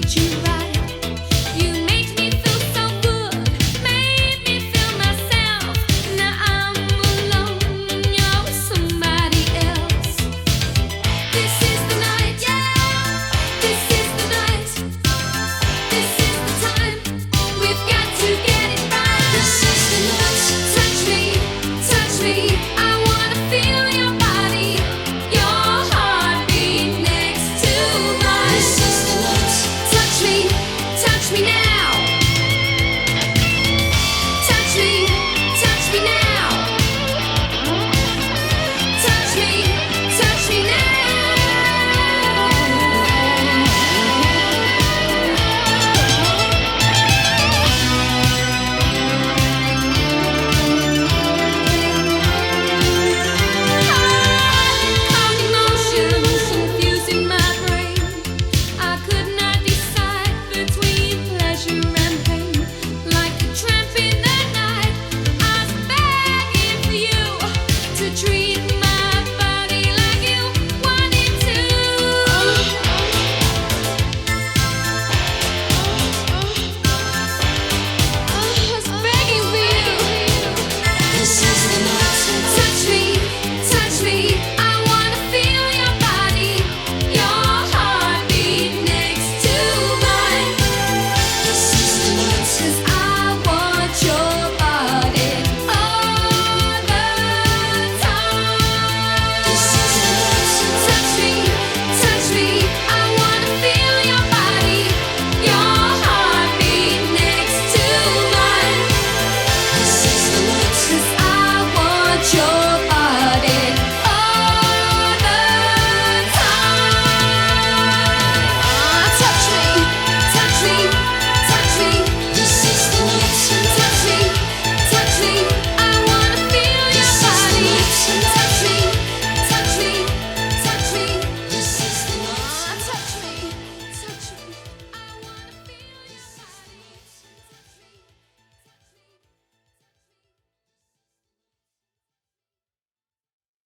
treat you right.